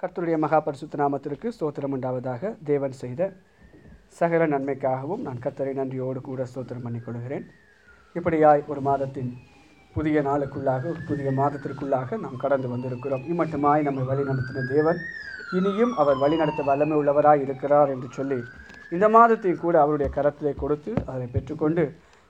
கர்த்தருடைய மகாபரிசுத்த நாமத்திற்கு ஸ்தோத்திரம் உண்டாவதாக தேவன் செய்த சகல நன்மைக்காகவும் நான் கர்த்தரை நன்றியோடு கூட ஸ்தோத்திரம் பண்ணிக்கொள்கிறேன். இப்படியாய் ஒரு மாதத்தின் புதிய நாளுக்குள்ளாக ஒரு புதிய மாதத்திற்குள்ளாக நாம் கடந்து வந்திருக்கிறோம். இம்மட்டுமாய் நம்மை வழி நடத்தின தேவன் இனியும் அவர் வழிநடத்த வல்லமை உள்ளவராய் இருக்கிறார் என்று சொல்லி இந்த மாதத்தையும் கூட அவருடைய கரத்திலே கொடுத்து அதை பெற்றுக்கொண்டு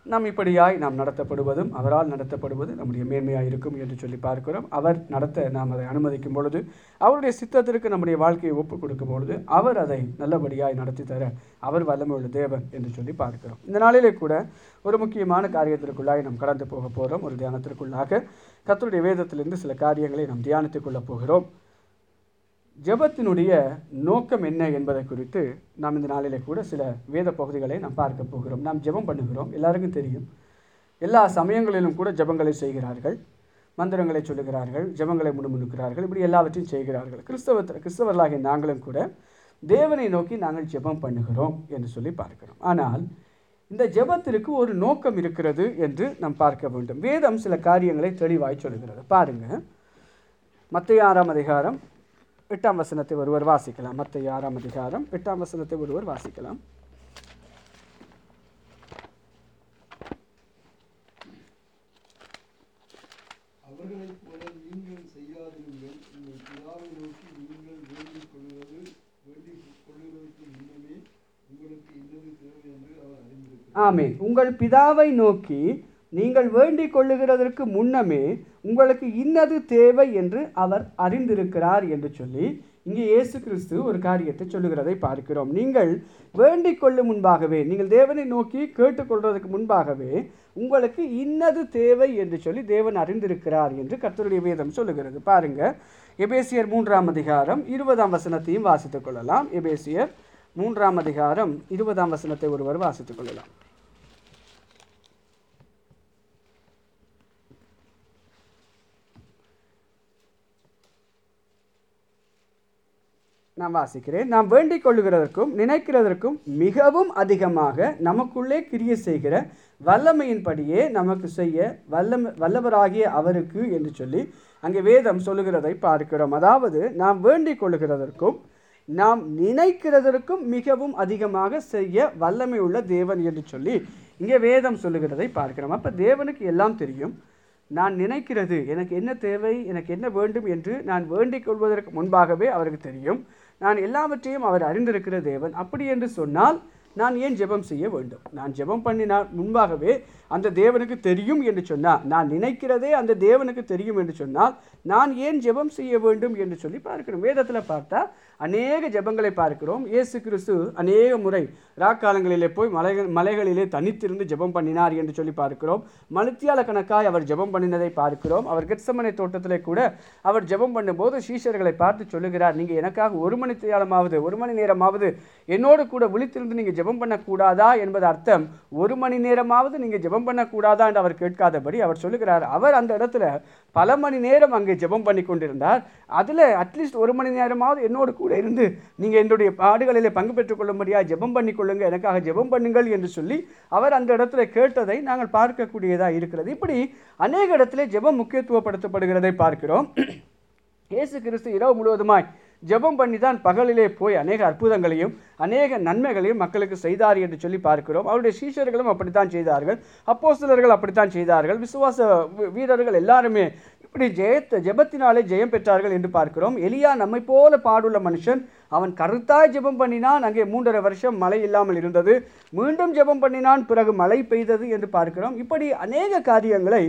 நாம் இப்படியாய் நாம் நடத்தப்படுவதும் அவரால் நடத்தப்படுவது நம்முடைய மேன்மையாக இருக்கும் என்று சொல்லி பார்க்கிறோம். அவர் நடத்த நாம் அதை அனுமதிக்கும் பொழுது அவருடைய சித்தத்திற்கு நம்முடைய வாழ்க்கையை ஒப்புக் கொடுக்கும் பொழுது அவர் அதை நல்லபடியாய் நடத்தி தர அவர் வல்லமுள்ள தேவன் என்று சொல்லி பார்க்கிறோம். இந்த நாளிலே கூட ஒரு முக்கியமான காரியத்திற்குள்ளாய் நாம் கடந்து போக போகிறோம் ஒரு தியானத்திற்குள்ளாக கத்தருடைய வேதத்திலிருந்து சில காரியங்களை நாம் தியானித்துக் கொள்ளப் போகிறோம். ஜெபத்தினுடைய நோக்கம் என்ன என்பதை குறித்து நாம் இந்த நாளிலே கூட சில வேத பகுதிகளை நாம் பார்க்க போகிறோம். நாம் ஜெபம் பண்ணுகிறோம். எல்லாருக்கும் தெரியும். எல்லா சமயங்களிலும் கூட ஜெபங்களை செய்கிறார்கள். மந்திரங்களை சொல்லுகிறார்கள். ஜெபங்களை முணுமுணுக்கிறார்கள். இப்படி எல்லாவற்றையும் செய்கிறார்கள். கிறிஸ்தவ கிறிஸ்தவர்களாகிய நாங்களும் கூட தேவனை நோக்கி நாங்கள் ஜெபம் பண்ணுகிறோம் என்று சொல்லி பார்க்கிறோம். ஆனால் இந்த ஜெபத்திற்கு ஒரு நோக்கம் இருக்கிறது என்று நாம் பார்க்க வேண்டும். வேதம் சில காரியங்களை தெளிவாய் சொல்கிறது பாருங்க. மத்திய ஆறாம் அதிகாரம் எட்டாம் வசனத்தை ஒருவர் வாசிக்கலாம். மத்திய ஆறாம் அதிகாரம் எட்டாம் வசனத்தை ஒருவர் வாசிக்கலாம். அவர்களைப் போல நீங்கள் செய்யாதிருங்கள் உங்கள் பிதாவை நோக்கி நீங்கள் வேண்டிக் கொள்வது வேண்டிக் கொள்ளுவதற்கு முன்னமே உங்களுக்கு இன்னது தேவை என்று அவர் அறிந்திருக்கிறார். ஆமே உங்கள் பிதாவை நோக்கி நீங்கள் வேண்டிக் கொள்ளுகிறதற்கு முன்னமே உங்களுக்கு இன்னது தேவை என்று அவர் அறிந்திருக்கிறார் என்று சொல்லி இங்கே இயேசு கிறிஸ்து ஒரு காரியத்தை சொல்லுகிறதை பார்க்கிறோம். நீங்கள் வேண்டிக் கொள்ளும் முன்பாகவே நீங்கள் தேவனை நோக்கி கேட்டுக்கொள்வதற்கு முன்பாகவே உங்களுக்கு இன்னது தேவை என்று சொல்லி தேவன் அறிந்திருக்கிறார் என்று கர்த்தருடைய வேதம் சொல்லுகிறது. பாருங்க எபேசியர் மூன்றாம் அதிகாரம் இருபதாம் வசனத்தையும் வாசித்துக் கொள்ளலாம். எபேசியர் மூன்றாம் அதிகாரம் இருபதாம் வசனத்தை ஒருவர் வாசித்துக் கொள்ளலாம். நான் வாசிக்கிறேன். நாம் வேண்டிக் கொள்ளுகிறதற்கும் நினைக்கிறதற்கும் மிகவும் அதிகமாக நமக்குள்ளே கிரிய செய்கிற வல்லமையின்படியே நமக்கு செய்ய வல்லம வல்லவராகிய அவருக்கு என்று சொல்லி அங்கே வேதம் சொல்லுகிறதை பார்க்கிறோம். அதாவது நாம் வேண்டிக் கொள்ளுகிறதற்கும் நாம் நினைக்கிறதற்கும் மிகவும் அதிகமாக செய்ய வல்லமை உள்ள தேவன் என்று சொல்லி இங்கே வேதம் சொல்லுகிறதை பார்க்கிறோம். அப்போ தேவனுக்கு எல்லாம் தெரியும். நான் நினைக்கிறது எனக்கு என்ன தேவை எனக்கு என்ன வேண்டும் என்று நான் வேண்டிக் கொள்வதற்கு முன்பாகவே அவருக்கு தெரியும். நான் எல்லாவற்றையும் அவர் அறிந்திருக்கிற தேவன். அப்படி என்று சொன்னால் நான் ஏன் ஜெபம் செய்ய வேண்டும்? நான் ஜெபம் பண்ணினால் முன்பாகவே அந்த தேவனுக்கு தெரியும் என்று சொன்னால் நான் நினைக்கிறதே அந்த தேவனுக்கு தெரியும் என்று சொன்னால் நான் ஏன் ஜெபம் செய்ய வேண்டும் என்று சொல்லி பார்க்கிறோம். வேதத்தில் பார்த்தா அநேக ஜெபங்களை பார்க்கிறோம். இயேசு கிறிஸ்து அநேக முறை ராக்காலங்களிலே போய் மலைகள் மலைகளிலே தனித்திருந்து ஜெபம் பண்ணினார் என்று சொல்லி பார்க்கிறோம். மனுத்தியால கணக்காய் அவர் ஜெபம் பண்ணினதை பார்க்கிறோம். அவர் கெட்சமனை தோட்டத்திலே கூட அவர் ஜெபம் பண்ணும்போது சீஷர்களை பார்த்து சொல்லுகிறார் நீங்கள் எனக்காக ஒரு மணி நேரமாவது ஒரு மணி நேரமாவது என்னோடு கூட விழித்திருந்து நீங்கள் ஜெபம் பண்ணக்கூடாதா? என்பது அர்த்தம். ஒரு மணி நேரமாவது நீங்கள் ஜெபம் பண்ணக்கூடாதா? என்று அவர் கேட்காதபடி அவர் சொல்லுகிறார். அவர் அந்த இடத்துல பல மணி நேரம் அங்கே ஜெபம் பண்ணி கொண்டிருந்தார். அதில் அட்லீஸ்ட் ஒரு மணி நேரமாவது என்னோடு கூட இருந்து நீங்கள் என்னுடைய பாடுகளில் பங்கு பெற்றுக்கொள்ளும்படியாக ஜெபம் பண்ணி கொள்ளுங்கள் எனக்காக ஜெபம் பண்ணுங்கள் என்று சொல்லி அவர் அந்த இடத்துல கேட்டதை நாங்கள் பார்க்கக்கூடியதாக இருக்கிறது. இப்படி அநேக இடத்துல ஜெபம் முக்கியத்துவப்படுத்தப்படுகிறதை பார்க்கிறோம். இயேசு கிறிஸ்து இரவு முழுவதுமாய் ஜெபம் பண்ணி தான் பகலிலே போய் அநேக அற்புதங்களையும் அநேக நன்மைகளையும் மக்களுக்கு செய்தார் என்று சொல்லி பார்க்கிறோம். அவருடைய சீஷர்களும் அப்படித்தான் செய்தார்கள். அப்போஸ்தலர்கள் அப்படித்தான் செய்தார்கள். விசுவாச வீரர்கள் எல்லாருமே இப்படி ஜெயத்த ஜெபத்தினாலே ஜெயம் பெற்றார்கள் என்று பார்க்கிறோம். எலியா நம்மை போல பாடுள்ள மனுஷன். அவன் கருத்தாய் ஜெபம் பண்ணினான். அங்கே மூன்றரை வருஷம் மழை இல்லாமல் இருந்தது. மீண்டும் ஜெபம் பண்ணினான். பிறகு மழை பெய்தது என்று பார்க்கிறோம். இப்படி அநேக காரியங்களை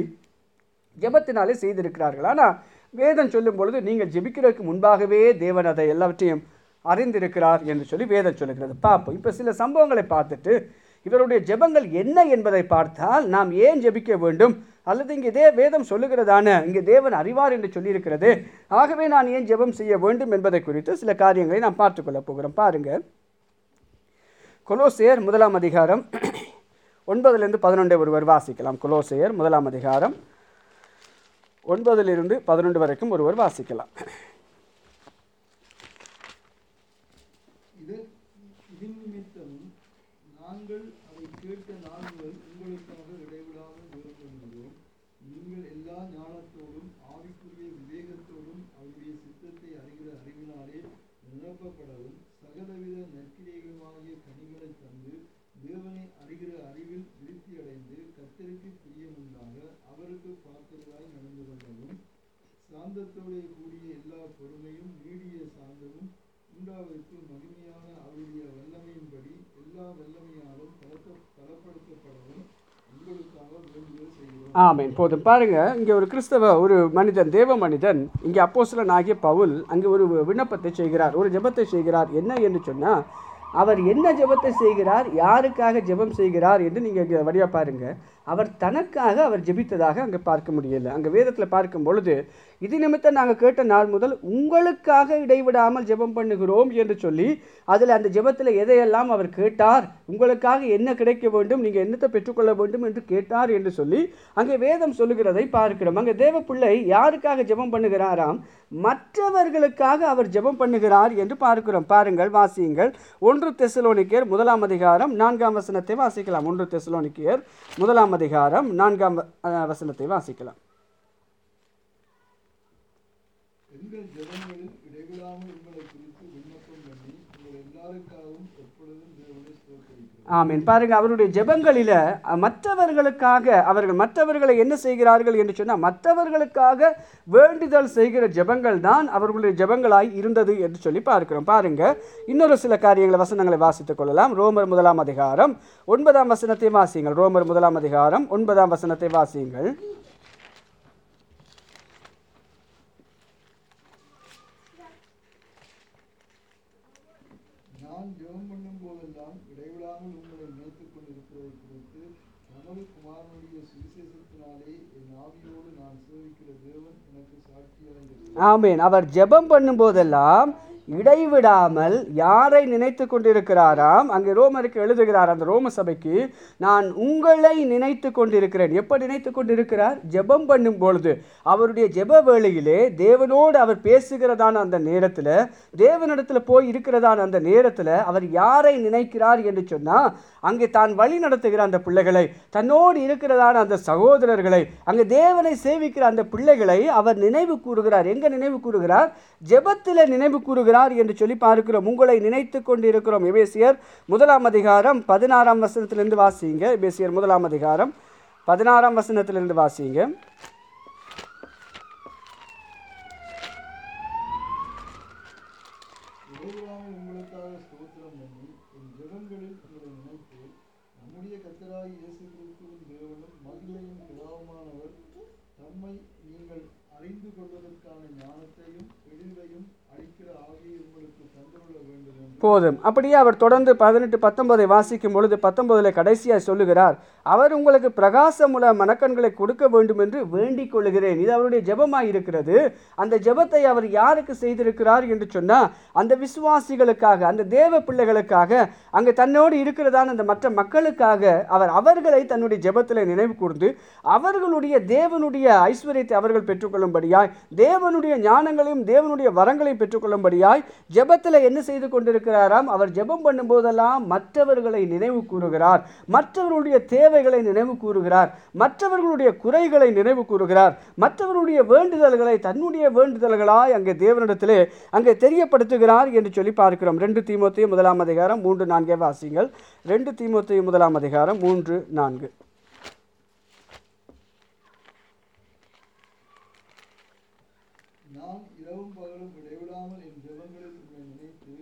ஜெபத்தினாலே செய்திருக்கிறார்கள். ஆனால் வேதம் சொல்லும் பொழுது நீங்கள் ஜெபிக்கிறதுக்கு முன்பாகவே தேவன் அதை எல்லாவற்றையும் அறிந்திருக்கிறார் என்று சொல்லி வேதம் சொல்லுகிறது. பார்ப்போம். இப்போ சில சம்பவங்களை பார்த்துட்டு இவருடைய ஜெபங்கள் என்ன என்பதை பார்த்தால் நாம் ஏன் ஜெபிக்க வேண்டும்? அல்லது இங்கே இதே வேதம் சொல்லுகிறதான இங்கே தேவன் அறிவார் என்று சொல்லியிருக்கிறது. ஆகவே நான் ஏன் ஜெபம் செய்ய வேண்டும் என்பதை குறித்து சில காரியங்களை நாம் பார்த்துக்கொள்ளப் போகிறோம். பாருங்கள் கொலோசேயர் முதலாம் அதிகாரம் ஒன்பதுலேருந்து பதினொன்றை ஒருவர் வாசிக்கலாம். கொலோசேயர் முதலாம் அதிகாரம் ஒன்பதிலிருந்து பதினொன்று வரைக்கும் ஒருவர் வாசிக்கலாம். இது நாங்கள் அதை கேட்ட உங்களுக்காக நீங்கள் எல்லா ஆவிக்குரிய விவேகத்தோடும் அவருடைய சித்தத்தை அறிகிற அறிவினாலே சகலவித நற்கிரியைகளுமாகிய கனிகளை தந்து தேவனை அறிகிற அறிவில் விருத்தியடைந்து கத்தருக்கு பிரியமுண்டாக அவருக்கு பாத்திரராய் நடந்து கொள்ளவும் சாந்தத்தோடே கூடிய எல்லா பொறுமையும் நீடிய சாந்தமும் உண்டாவதற்கு மகிமையான அவருடைய வல்லமையின்படி எல்லா வல்லமையாலும் பலத்த பலப்படுத்தப்படவும் உங்களுக்காக இப்போது செய்கிறோம். பாருங்க இங்கே ஒரு கிறிஸ்தவ ஒரு மனிதன் தேவ மனிதன் இங்கே அப்போஸ்தலன் ஆகிய பவுல் அங்கே ஒரு விண்ணப்பத்தை செய்கிறார் ஒரு ஜபத்தை செய்கிறார். என்ன என்று சொன்னால் அவர் என்ன ஜெபத்தை செய்கிறார் யாருக்காக ஜெபம் செய்கிறார் என்று நீங்கள் வழியாக பாருங்கள் அவர் தனக்காக அவர் ஜெபித்ததாக அங்கே பார்க்க முடியல. அங்கே வேதத்தில் பார்க்கும் பொழுது இது நிமித்தம் நாங்கள் கேட்ட நாள் முதல் உங்களுக்காக இடைவிடாமல் ஜெபம் பண்ணுகிறோம் என்று சொல்லி அதில் அந்த ஜெபத்தில் எதையெல்லாம் அவர் கேட்டார் உங்களுக்காக என்ன கிடைக்க வேண்டும் நீங்கள் என்னத்தை பெற்றுக்கொள்ள வேண்டும் என்று கேட்டார் என்று சொல்லி அங்கே வேதம் சொல்லுகிறதை பார்க்கிறோம். அங்கே தேவ பிள்ளை யாருக்காக ஜெபம் பண்ணுகிறாராம் மற்றவர்களுக்காக அவர் ஜெபம் பண்ணுகிறார் என்று பார்க்கிறோம். பாருங்கள் வாசியுங்கள். ஒன்று தெசலோனிக்கேர் முதலாம் அதிகாரம் நான்காம் வசனத்தை வாசிக்கலாம். ஒன்று தெசலோனிக்கியர் முதலாம் அதிகாரம் நான்காம் வசனத்தை வாசிக்கலாம். எங்கள் ஜெபங்களில் இடைவிடாமல் உங்களை குறித்து விண்ணப்பம் பண்ணி உங்கள் எல்லாருக்காகவும் எப்பொழுதும் தேவனை ஸ்தோத்தரிக்கிறோம். பாருங்க அவருடைய ஜெபங்களில மற்றவர்களுக்காக அவர்கள் மற்றவர்களை என்ன செய்கிறார்கள் என்று சொன்னால் மற்றவர்களுக்காக வேண்டுதல் செய்கிற ஜெபங்கள் தான் அவர்களுடைய ஜெபங்களாய் இருந்தது என்று சொல்லி பார்க்கிறோம். பாருங்க இன்னொரு சில காரியங்களை வசனங்களை வாசித்துக் கொள்ளலாம். ரோமர் முதலாம் அதிகாரம் ஒன்பதாம் வசனத்தை வாசியுங்கள். ரோமர் முதலாம் அதிகாரம் ஒன்பதாம் வசனத்தை வாசியுங்கள் நான் ஜெபம் பண்ணும் போதெல்லாம் இடைவிடாமல் உங்களை நினைத்துக் கொண்டிருப்பதை குறித்து நமது குமாரனுடைய சுவிசேஷத்தினாலே என் ஆவியோடு நான் சேவிக்கிற தேவன் எனக்கு சாட்சியாக அவர் ஜெபம் பண்ணும்போதெல்லாம் இடைவிடாமல் யாரை நினைத்து கொண்டிருக்கிறாராம்? அங்கே ரோமருக்கு எழுதுகிறார் அந்த ரோம சபைக்கு நான் உங்களை நினைத்து கொண்டிருக்கிறேன். எப்போ நினைத்து கொண்டிருக்கிறார்? ஜெபம் பண்ணும் பொழுது அவருடைய ஜெப வேளையிலே தேவனோடு அவர் பேசுகிறதான அந்த நேரத்தில் தேவனிடத்தில் போய் இருக்கிறதான அந்த நேரத்தில் அவர் யாரை நினைக்கிறார் என்று சொன்னால் அங்கே தான் வழி நடத்துகிற அந்த பிள்ளைகளை தன்னோடு இருக்கிறதான அந்த சகோதரர்களை அங்கே தேவனை சேவிக்கிற அந்த பிள்ளைகளை அவர் நினைவு கூறுகிறார். எங்கே நினைவு கூறுகிறார்? ஜெபத்தில் நினைவு கூறுகிறார் என்று சொல்லி பார்க்கிறோம். உங்களை நினைத்து கொண்டிருக்கிறோம். எபேசியர் முதலாம் அதிகாரம் பதினாறாம் வசனத்திலிருந்து வாசிங்க. எபேசியர் முதலாம் அதிகாரம் பதினாறாம் வசனத்திலிருந்து வாசிங்க. ஸ்தோத்திரம் பண்ணி என் ஜெபங்களில் உங்களை நினைத்து நம்முடைய கத்தராய் இயேசு கிறிஸ்துவின் தேவனும் மகிழையும் பிதாவுமானவர். தம்மை நீங்கள் அறிந்து கொள்வதற்கான ஞானத்தையும் தெளிவையும் அளிக்கிற ஆவியை உங்களுக்கு தந்துள்ள வேண்டும் போதும். அப்படியே அவர் தொடர்ந்து பதினெட்டு பத்தொன்பதை வாசிக்கும் பொழுது பத்தொன்பதில் கடைசியாக சொல்லுகிறார் அவர் உங்களுக்கு பிரகாசமுள்ள மனக்கண்களை கொடுக்க வேண்டும் என்று வேண்டிக் கொள்கிறேன் இது அவருடைய ஜெபமாக இருக்கிறது. அந்த ஜெபத்தை அவர் யாருக்கு செய்திருக்கிறார் என்று சொன்னால் அந்த விசுவாசிகளுக்காக அந்த தேவ பிள்ளைகளுக்காக அங்கே தன்னோடு இருக்கிறதான அந்த மற்ற மக்களுக்காக அவர் அவர்களை தன்னுடைய ஜெபத்தில் நினைவு கூர்ந்து அவர்களுடைய தேவனுடைய ஐஸ்வர்யத்தை அவர்கள் பெற்றுக்கொள்ளும்படியாய் தேவனுடைய ஞானங்களையும் தேவனுடைய வரங்களையும் பெற்றுக்கொள்ளும்படியாய் ஜெபத்தில் என்ன செய்து கொண்டிருக்கிறாராம்? அவர் ஜெபம் பண்ணும்போதெல்லாம் மற்றவர்களை நினைவு கூறுகிறார். மற்றவர்களுடைய தேவைகளை நினைவு கூறுகிறார். மற்றவர்களுடைய குறைகளை நினைவு கூறுகிறார். மற்றவர்களுடைய வேண்டுதல்களை தன்னுடைய வேண்டுதல்களாய் அங்கே தேவனிடத்திலே அங்கே தெரியப்படுத்துகிறார் என்று சொல்லி பார்க்கிறோம். ரெண்டு தீமோத்தேயு முதலாம் அதிகாரம் மூன்று நான்கே வாசிங்கள். ரெண்டு தீமோத்தேயு முதலாம் அதிகாரம் மூன்று நான்கு நான் இரவும் பகலும் இடைவிடாமல் என் ஜெபங்களில் உன்னை நினைத்து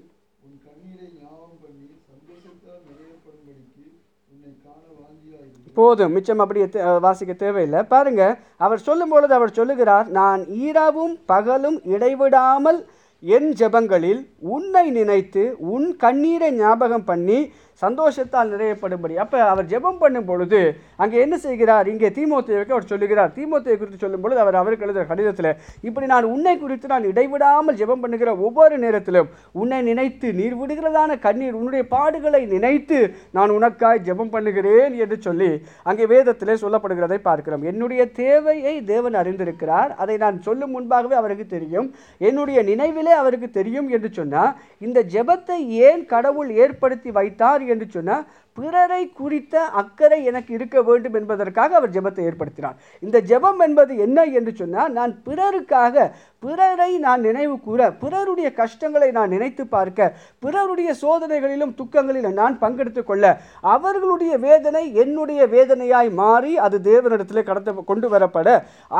உன் கண்ணீரை ஞாபகம் பண்ணி சந்தோஷத்தால் நிறையப்படும்படிக்கு உன்னை காண வாஞ்சியாயிருந்தேன் போதும். மிச்சம் அப்படியே வாசிக்க தேவையில்லை. பாருங்க அவர் சொல்லும் பொழுது அவர் சொல்லுகிறார் நான் ஈராவும் பகலும் இடைவிடாமல் என் ஜெபங்களில் உன்னை நினைத்து உன் கண்ணீரை ஞாபகம் பண்ணி சந்தோஷத்தால் நிறையப்படும்படி. அப்போ அவர் ஜெபம் பண்ணும் பொழுது அங்கே என்ன செய்கிறார்? இங்கே தீமோத்தேயுக்கு அவர் சொல்லுகிறார். தீமோத்தேவை குறித்து சொல்லும் பொழுது அவர் அவருக்கு எழுதுகிற கடிதத்தில் இப்படி நான் உன்னை குறித்து நான் இடைவிடாமல் ஜெபம் பண்ணுகிற ஒவ்வொரு நேரத்திலும் உன்னை நினைத்து நீர் விடுகிறதான கண்ணீர் உன்னுடைய பாடுகளை நினைத்து நான் உனக்காய் ஜெபம் பண்ணுகிறேன் என்று சொல்லி அங்கே வேதத்திலே சொல்லப்படுகிறதை பார்க்கிறோம். என்னுடைய தேவையை தேவன் அறிந்திருக்கிறார். அதை நான் சொல்லும் முன்பாகவே அவருக்கு தெரியும். என்னுடைய நினைவிலே அவருக்கு தெரியும் என்று சொன்னால் இந்த ஜெபத்தை ஏன் கடவுள் ஏற்படுத்தி வைத்தார் என்று சொன்னால் பிறரை குறித்த அக்கறை எனக்கு இருக்க வேண்டும் என்பதற்காக அவர் ஜெபத்தை ஏற்படுத்தினார். இந்த ஜெபம் என்பது என்ன என்று சொன்னால் நான் பிறருக்காக பிறரை நான் நினைவு கூற பிறருடைய கஷ்டங்களை நான் நினைத்து பார்க்க பிறருடைய சோதனைகளிலும் துக்கங்களிலும் நான் பங்கெடுத்து கொள்ள அவர்களுடைய வேதனை என்னுடைய வேதனையாய் மாறி அது தேவனிடத்தில் கடத்த கொண்டு வரப்பட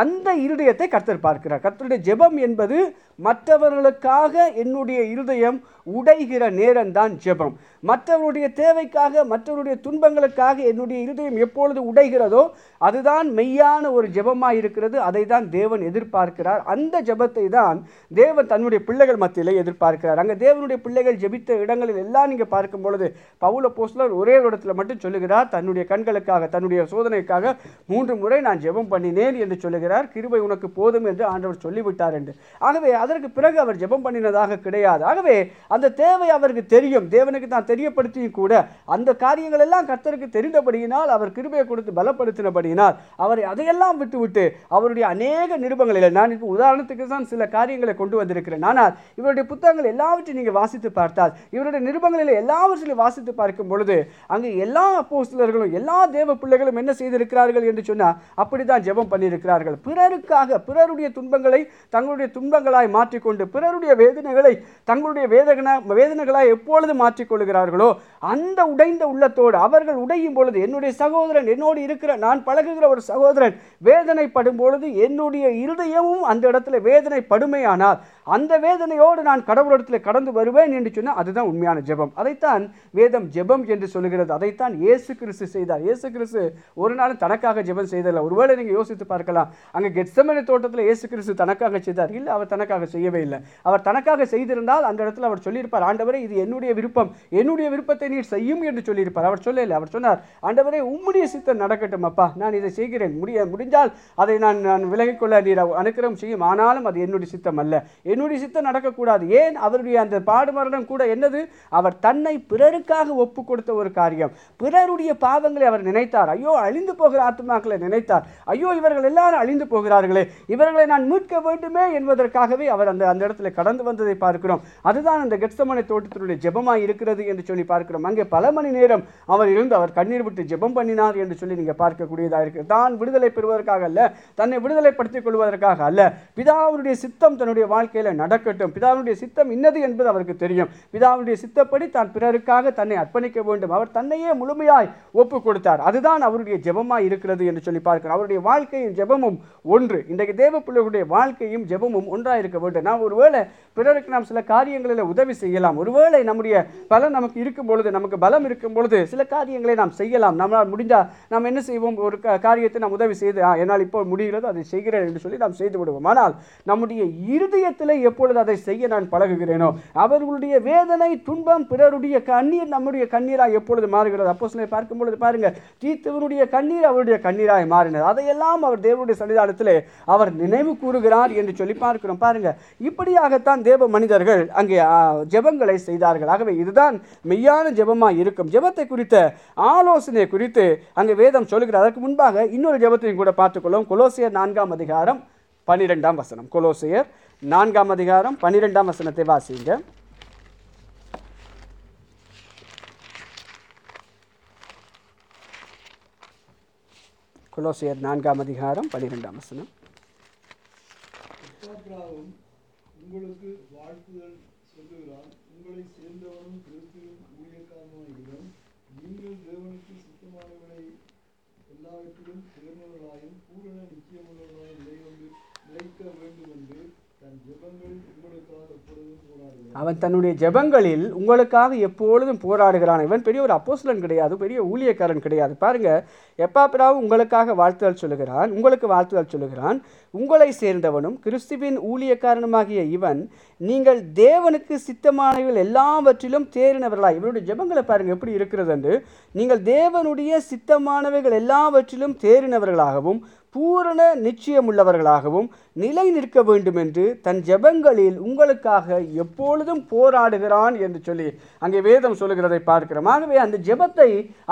அந்த இருதயத்தை கர்த்தர் பார்க்கிறார். கர்த்தருடைய ஜெபம் என்பது மற்றவர்களுக்காக என்னுடைய இருதயம் உடைகிற நேரம்தான் ஜெபம். மற்றவருடைய தேவைக்காக மற்றவருடைய துன்பங்களுக்காக என்னுடைய இருதயம் எப்பொழுது உடைகிறதோ அதுதான் மெய்யான ஒரு ஜெபமாக இருக்கிறது அதை தான் தேவன் எதிர்பார்க்கிறார். அந்த ஜெபத்தை தான் தேவன் தன்னுடைய பிள்ளைகள் மத்தியிலே எதிர்பார்க்கிறார். அங்கே தேவனுடைய பிள்ளைகள் ஜெபித்த இடங்களில் எல்லாம் நீங்கள் பார்க்கும் பொழுது பவுல போஸ்லர் ஒரே ஒரு இடத்துல மட்டும் சொல்லுகிறார். தன்னுடைய கண்களுக்காக தன்னுடைய சோதனைக்காக மூன்று முறை நான் ஜெபம் பண்ணினேன் என்று சொல்லுகிறார். கிருபை உனக்கு போதும் என்று ஆண்டவர் சொல்லிவிட்டார் என்று. ஆகவே அதற்கு பிறகு அவர் ஜெபம் பண்ணினதாக கிடையாது. ஆகவே அந்த தேவை அவருக்கு தெரியும். தேவனுக்கு தான் தெரியப்படுத்தியும் கூட அந்த காரியங்கள் எல்லாம் கர்த்தருக்கு தெரிந்தபடியினால் அவர் கிருபையை கொடுத்து பலப்படுத்தினபடியினால் அவரை அதையெல்லாம் விட்டுவிட்டு அவருடைய அநேக நிருபங்களில் நான் இப்போ உதாரணத்துக்கு தான் நான் சில காரியங்களை கொண்டு வந்திருக்கிறேன். ஆனால் இவருடைய புத்தகங்கள் எல்லாவற்றையும் நீங்கள் வாசித்து பார்த்தால் இவருடைய நிருபங்களில் எல்லாவற்றையும் வாசித்து பார்க்கும் பொழுது அங்கே எல்லா அப்போஸ்தலர்களும் எல்லா தேவ பிள்ளைகளும் என்ன செய்திருக்கிறார்கள் என்று சொன்னால் அப்படி தான் ஜெபம் பண்ணியிருக்கிறார்கள். பிறருக்காக பிறருடைய துன்பங்களை தங்களுடைய துன்பங்களாய் மாற்றிக்கொண்டு பிறருடைய வேதனைகளை தங்களுடைய வேதனை வேதனைகளாய் எப்பொழுது மாற்றிக்கொள்கிறார்களோ அந்த உடைந்த உள்ளத்தோடு அவர்கள் உடையும் பொழுது என்னுடைய சகோதரன் என்னோடு இருக்கிற நான் பழகுகிற ஒரு சகோதரன் வேதனைப்படும் பொழுது என்னுடைய இருதயமும் அந்த இடத்துல வேதனை வேதனைப்படுமையானால் அந்த வேதனையோடு நான் கடவுளிடத்தில் கடந்து வருவேன் என்று சொன்னால் அதுதான் உண்மையான ஜெபம். அதைத்தான் வேதம் ஜெபம் என்று சொல்லுகிறது. அதைத்தான் இயேசு கிறிஸ்து செய்தார். இயேசு கிறிஸ்து ஒரு நாளும் தனக்காக ஜெபம் செய்ததில்லை. ஒருவேளை நீங்கள் யோசித்து பார்க்கலாம். அங்கே கெட்சமனை தோட்டத்தில் இயேசு கிறிஸ்து தனக்காக செய்தார். இல்லை அவர் தனக்காக செய்யவே இல்லை. அவர் தனக்காக செய்திருந்தால் அந்த இடத்துல அவர் சொல்லியிருப்பார் ஆண்டவரே இது என்னுடைய விருப்பம். என்னுடைய விருப்பத்தை நீர் செய்யும் என்று சொல்லியிருப்பார். அவர் சொல்லலை அவர் சொன்னார் ஆண்டவரே உம்முடைய சித்தம் நடக்கட்டும் அப்பா. நான் இதை செய்கிறேன். முடிய முடிஞ்சால் அதை நான் நான் விலகிக்கொள்ள நீர் அனுக்கிரம் செய்யும். ஆனாலும் அது என்னுடைய சித்தம் அல்ல. என்னுடைய சித்தம் நடக்கக்கூடாது. ஏன்? அவருடைய அந்த பாடுமரணம் கூட என்னது? அவர் தன்னை பிறருக்காக ஒப்பு கொடுத்த ஒரு காரியம். பிறருடைய பாவங்களை அவர் நினைத்தார். ஐயோ அழிந்து போகிற ஆத்மாக்களை நினைத்தார். ஐயோ இவர்கள் எல்லாரும் அழிந்து போகிறார்களே. இவர்களை நான் மீட்க வேண்டுமே என்பதற்காகவே அவர் அந்த அந்த இடத்துல கடந்து வந்ததை பார்க்கிறோம். அதுதான் அந்த கெட்சமனை தோட்டத்தினுடைய ஜெபமாக இருக்கிறது என்று சொல்லி பார்க்கிறோம். அங்கே பல மணி நேரம் அவர் இருந்து அவர் கண்ணீர் விட்டு ஜெபம் பண்ணினார் என்று சொல்லி நீங்கள் பார்க்கக்கூடியதாக இருக்கு. தான் விடுதலை பெறுவதற்காக அல்ல தன்னை விடுதலைப்படுத்திக் கொள்வதற்காக அல்ல. பிதாவுடைய சித்தம் தன்னுடைய வாழ்க்கை வாழ்க்கையில் நடக்கட்டும். பிதாவுடைய சித்தம் இன்னது என்பது அவருக்கு தெரியும். பிதாவுடைய சித்தப்படி தான் பிறருக்காக தன்னை அர்ப்பணிக்க வேண்டும். அவர் தன்னையே முழுமையாய் ஒப்பு கொடுத்தார். அதுதான் அவருடைய ஜெபமாக இருக்கிறது என்று சொல்லி பார்க்கிறோம் அவருடைய வாழ்க்கையும் ஜெபமும் ஒன்று. இன்றைக்கு தேவ பிள்ளைகளுடைய வாழ்க்கையும் ஜெபமும் ஒன்றாக இருக்க வேண்டும். நாம் ஒருவேளை பிறருக்கு நாம் சில காரியங்களில் உதவி செய்யலாம். ஒருவேளை நம்முடைய பலம் நமக்கு இருக்கும் பொழுது நமக்கு பலம் இருக்கும் பொழுது சில காரியங்களை நாம் செய்யலாம். நம்மளால் முடிஞ்சால் நாம் என்ன செய்வோம்? ஒரு காரியத்தை நாம் உதவி செய்து என்னால் இப்போ முடிகிறது அதை செய்கிறேன் என்று சொல்லி நாம் செய்து விடுவோம். ஆனால் நம்முடைய இருதயத்தில் எப்பொழுது அதை செய்ய நான் பழகுகிறேனோ அவர்களுடைய வேதனை துன்பம் பிறருடைய கண்ணீர் நம்முடைய கண்ணீராக எப்பொழுது மாறுகிறது? அப்போ சிலை பார்க்கும் பொழுது பாருங்க தீத்துவனுடைய கண்ணீர் அவருடைய கண்ணீராக மாறினது. அதையெல்லாம் அவர் தேவனுடைய சன்னிதானத்திலே அவர் நினைவு கூறுகிறார் என்று சொல்லி பார்க்கிறோம். பாருங்கள் இப்படியாகத்தான் தேவ மனிதர்கள் அங்கே ஜெபங்களை செய்தார்கள். ஆகவே இதுதான் மெய்யான ஜெபமாக இருக்கும். ஜெபத்தை குறித்த ஆலோசனை குறித்து அங்கே வேதம் சொல்லுகிறார் அதற்கு முன்பாக இன்னொரு ஜெபத்தையும் கூட பார்த்துக்கொள்ளும் கொலோசியர் நான்காம் அதிகாரம் பன்னிரெண்டாம் வசனம். கொலோசியர் நான்காம் அதிகாரம் பன்னிரெண்டாம் வசனத்தை வாசிங்க குலோசியர் நான்காம் அதிகாரம் பன்னிரெண்டாம் வசனம். உங்களுக்கு வாழ்த்துதல் சொல்லுகிறான் உங்களை சேர்ந்தவனும் கிறிஸ்துவின் ஊழியக்காரனாகிறோம் நீங்கள் தேவனுக்கு சுத்தமானவர்களை எல்லாவற்றிலும் தேர்ந்தவர்களாயும் பூரண நிச்சயமுள்ளவர்களாயும் நிலைவந்து நிலைக்க வேண்டும் என்று அவன் தன்னுடைய ஜெபங்களில் உங்களுக்காக எப்பொழுதும் போராடுகிறான். இவன் பெரிய ஒரு அப்போஸ்லன் கிடையாது பெரிய ஊழியக்காரன் கிடையாது. பாருங்க எப்பாப்பிராவும் உங்களுக்காக வாழ்த்துதல் சொல்லுகிறான் உங்களுக்கு வாழ்த்துதல் சொல்லுகிறான். உங்களை சேர்ந்தவனும் கிறிஸ்துவின் ஊழியக்காரனுமாகிய இவன் நீங்கள் தேவனுக்கு சித்தமானவர்கள் எல்லாவற்றிலும் தேறினவர்களாய். இவருடைய ஜெபங்களை பாருங்கள் எப்படி இருக்கிறது என்று. நீங்கள் தேவனுடைய சித்தமானவைகள் எல்லாவற்றிலும் தேறினவர்களாகவும் பூரண நிச்சயமுள்ளவர்களாகவும் நிலை நிற்க வேண்டும் என்று தன் ஜெபங்களில் உங்களுக்காக எப்பொழுதும் போராடுகிறான் என்று சொல்லி அங்கே வேதம் சொல்லுகிறதை பார்க்கிறோம். ஆகவே அந்த ஜெபத்தை